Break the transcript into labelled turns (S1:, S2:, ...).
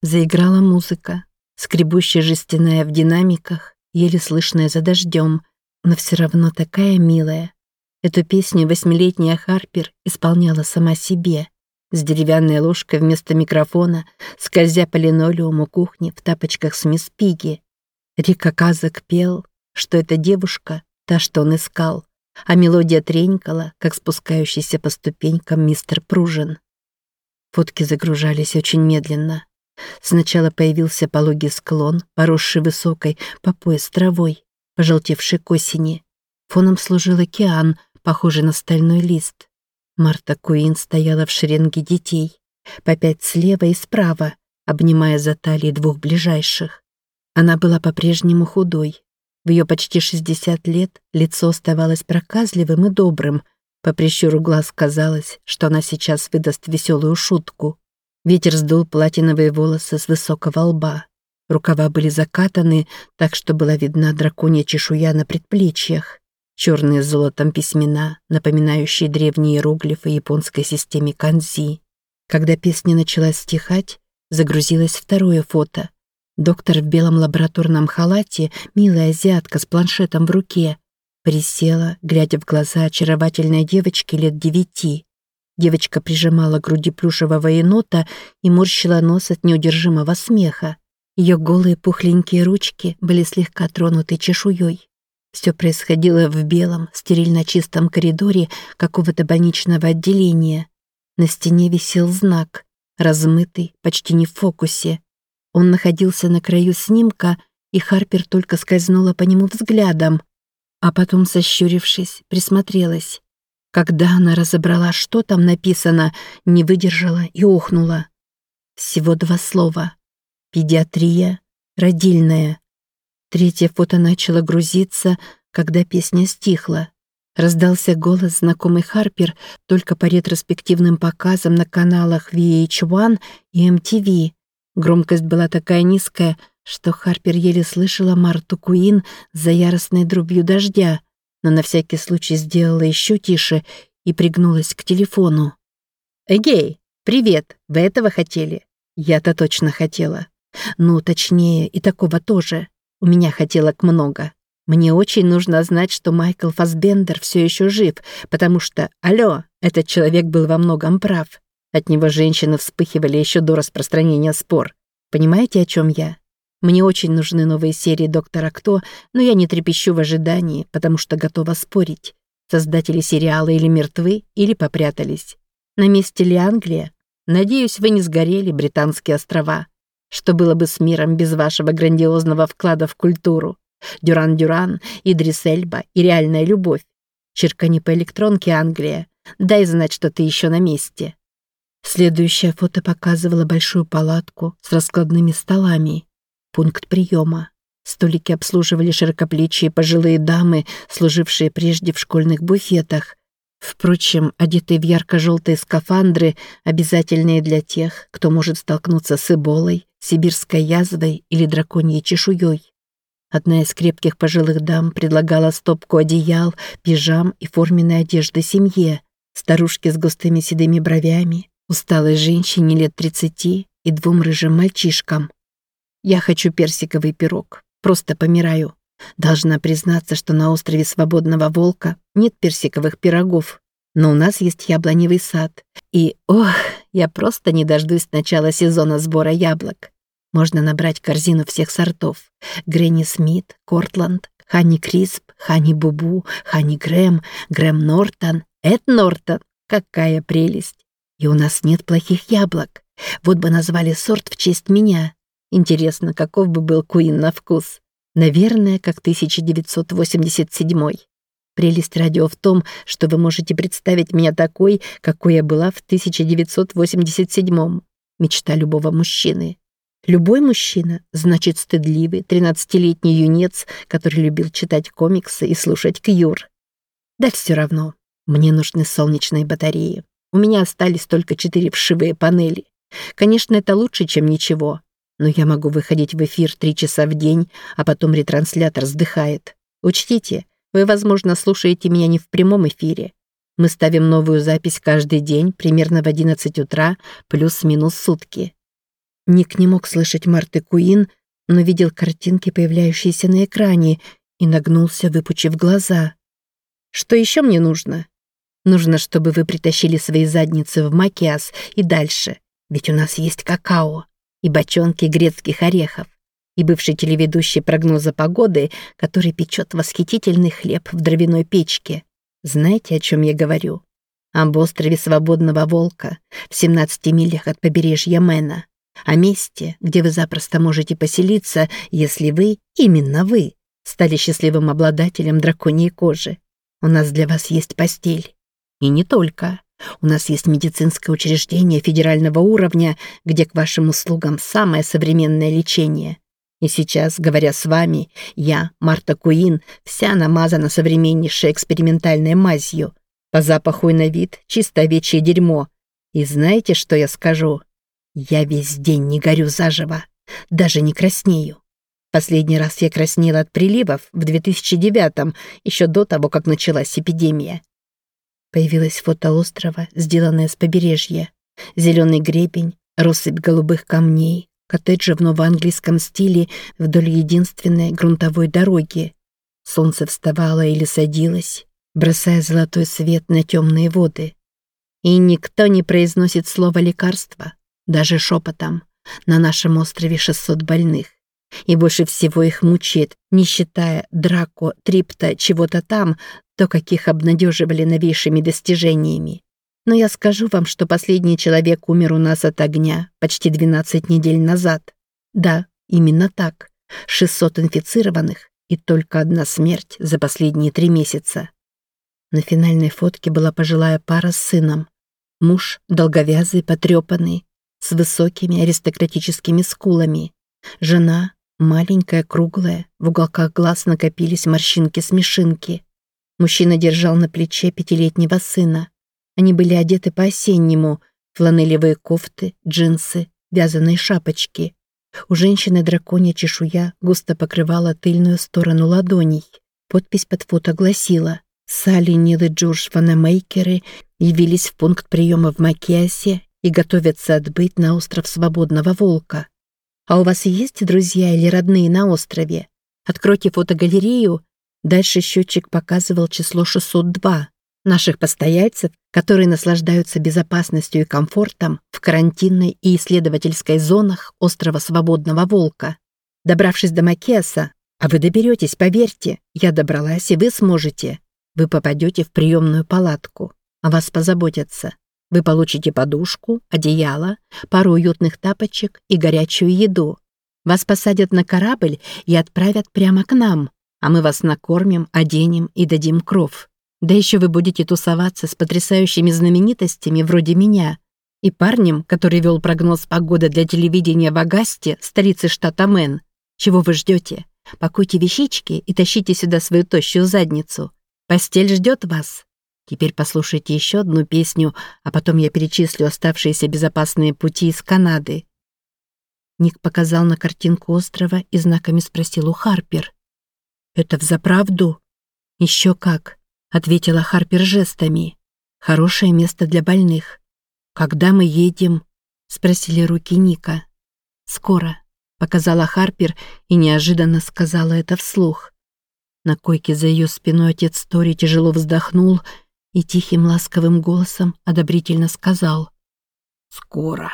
S1: Заиграла музыка, скребущая жестяная в динамиках, еле слышная за дождем, но все равно такая милая. Эту песню восьмилетняя Харпер исполняла сама себе, с деревянной ложкой вместо микрофона, скользя по линолеуму кухни в тапочках с мисс Пиги. Рика Казак пел, что эта девушка, та, что он искал, а мелодия тренькала, как спускающийся по ступенькам мистер Пружин. Фотки загружались очень медленно. Сначала появился пологий склон, поросший высокой по пояс травой, пожелтевший к осени. Фоном служил океан, похожий на стальной лист. Марта Куин стояла в шеренге детей, по пять слева и справа, обнимая за талии двух ближайших. Она была по-прежнему худой. В ее почти 60 лет лицо оставалось проказливым и добрым. По прищуру глаз казалось, что она сейчас выдаст веселую шутку. Ветер сдул платиновые волосы с высокого лба. Рукава были закатаны, так что была видна драконья чешуя на предплечьях. Черные с золотом письмена, напоминающие древние иероглифы японской системе канзи. Когда песня начала стихать, загрузилось второе фото. Доктор в белом лабораторном халате, милая азиатка с планшетом в руке, присела, глядя в глаза очаровательной девочки лет девяти. Девочка прижимала к груди плюшевого енота и морщила нос от неудержимого смеха. Ее голые пухленькие ручки были слегка тронуты чешуей. Все происходило в белом, стерильно чистом коридоре какого-то больничного отделения. На стене висел знак, размытый, почти не в фокусе. Он находился на краю снимка, и Харпер только скользнула по нему взглядом, а потом, сощурившись, присмотрелась. Когда она разобрала, что там написано, не выдержала и охнула. Всего два слова. Педиатрия, родильная. Третье фото начало грузиться, когда песня стихла. Раздался голос знакомый Харпер только по ретроспективным показам на каналах VH1 и MTV. Громкость была такая низкая, что Харпер еле слышала Марту Куин за яростной дробью дождя но на всякий случай сделала еще тише и пригнулась к телефону. «Эгей, привет! Вы этого хотели?» «Я-то точно хотела. Ну, точнее, и такого тоже. У меня хотелок много. Мне очень нужно знать, что Майкл Фасбендер все еще жив, потому что, алло, этот человек был во многом прав. От него женщины вспыхивали еще до распространения спор. Понимаете, о чем я? Мне очень нужны новые серии «Доктора Кто», но я не трепещу в ожидании, потому что готова спорить. Создатели сериала или мертвы, или попрятались. На месте ли Англия? Надеюсь, вы не сгорели, Британские острова. Что было бы с миром без вашего грандиозного вклада в культуру? Дюран-Дюран, Идрис Эльба и реальная любовь. Черкани по электронке, Англия. Дай знать, что ты еще на месте. Следующее фото показывало большую палатку с раскладными столами пункт приема. Столики обслуживали широкоплечие пожилые дамы, служившие прежде в школьных буфетах. Впрочем, одетые в ярко-желтые скафандры, обязательные для тех, кто может столкнуться с эболой, сибирской язвой или драконьей чешуей. Одна из крепких пожилых дам предлагала стопку одеял, пижам и форменной одежды семье, старушке с густыми седыми бровями, усталой женщине лет тридцати и двум рыжим мальчишкам. Я хочу персиковый пирог. Просто помираю. Должна признаться, что на острове Свободного Волка нет персиковых пирогов. Но у нас есть яблоневый сад. И, ох, я просто не дождусь начала сезона сбора яблок. Можно набрать корзину всех сортов. Гренни Смит, Кортланд, Хани Крисп, Хани Бубу, Хани Грэм, Грэм Нортон, Эд Нортон. Какая прелесть! И у нас нет плохих яблок. Вот бы назвали сорт в честь меня. Интересно, каков бы был Куин на вкус? Наверное, как 1987. Прелесть радио в том, что вы можете представить меня такой, какой я была в 1987. Мечта любого мужчины. Любой мужчина, значит, стыдливый, 13-летний юнец, который любил читать комиксы и слушать Кьюр. Да все равно. Мне нужны солнечные батареи. У меня остались только четыре вшивые панели. Конечно, это лучше, чем ничего, но я могу выходить в эфир три часа в день, а потом ретранслятор сдыхает. Учтите, вы, возможно, слушаете меня не в прямом эфире. Мы ставим новую запись каждый день, примерно в 11 утра, плюс-минус сутки. Ник не мог слышать Марты Куин, но видел картинки, появляющиеся на экране, и нагнулся, выпучив глаза. «Что еще мне нужно?» «Нужно, чтобы вы притащили свои задницы в Макиас и дальше, ведь у нас есть какао и бочонки грецких орехов, и бывший телеведущий прогноза погоды, который печет восхитительный хлеб в дровяной печке. Знаете, о чем я говорю? Об острове Свободного Волка в 17 милях от побережья Мэна. О месте, где вы запросто можете поселиться, если вы, именно вы, стали счастливым обладателем драконьей кожи. У нас для вас есть постель. И не только. У нас есть медицинское учреждение федерального уровня, где к вашим услугам самое современное лечение. И сейчас, говоря с вами, я, Марта Куин, вся намазана современнейшей экспериментальной мазью. По запаху и на вид чисто овечье дерьмо. И знаете, что я скажу? Я весь день не горю заживо, даже не краснею. Последний раз я краснела от приливов в 2009-м, еще до того, как началась эпидемия. Появилось фото острова, сделанное с побережья. Зеленый гребень, россыпь голубых камней, коттеджи в новоанглийском стиле вдоль единственной грунтовой дороги. Солнце вставало или садилось, бросая золотой свет на темные воды. И никто не произносит слово «лекарство», даже шепотом. На нашем острове 600 больных. И больше всего их мучает, не считая драко, трипта, чего-то там, то, каких обнадеживали новейшими достижениями. Но я скажу вам, что последний человек умер у нас от огня почти 12 недель назад. Да, именно так. 600 инфицированных и только одна смерть за последние три месяца. На финальной фотке была пожилая пара с сыном. Муж, долговязый, потрепанный, с высокими аристократическими скулами. Жена, Маленькая, круглая, в уголках глаз накопились морщинки-смешинки. Мужчина держал на плече пятилетнего сына. Они были одеты по-осеннему, фланелевые кофты, джинсы, вязаные шапочки. У женщины драконья чешуя густо покрывала тыльную сторону ладоней. Подпись под фото гласила «Салли, Нил и Джордж Ванамейкеры явились в пункт приема в Макиасе и готовятся отбыть на остров Свободного Волка. А у вас есть друзья или родные на острове? Откройте фотогалерею. Дальше счетчик показывал число 602. Наших постояльцев, которые наслаждаются безопасностью и комфортом в карантинной и исследовательской зонах острова Свободного Волка. Добравшись до Макеса, а вы доберетесь, поверьте, я добралась, и вы сможете. Вы попадете в приемную палатку. О вас позаботятся. Вы получите подушку, одеяло, пару уютных тапочек и горячую еду. Вас посадят на корабль и отправят прямо к нам, а мы вас накормим, оденем и дадим кров. Да еще вы будете тусоваться с потрясающими знаменитостями вроде меня и парнем, который вел прогноз погоды для телевидения в Агасте, столице штата Мэн. Чего вы ждете? Пакуйте вещички и тащите сюда свою тощую задницу. Постель ждет вас. Теперь послушайте еще одну песню, а потом я перечислю оставшиеся безопасные пути из Канады. Ник показал на картинку острова и знаками спросил у Харпер. «Это взаправду?» «Еще как», — ответила Харпер жестами. «Хорошее место для больных». «Когда мы едем?» — спросили руки Ника. «Скоро», — показала Харпер и неожиданно сказала это вслух. На койке за ее спиной отец Тори тяжело вздохнул и тихим ласковым голосом одобрительно сказал «Скоро».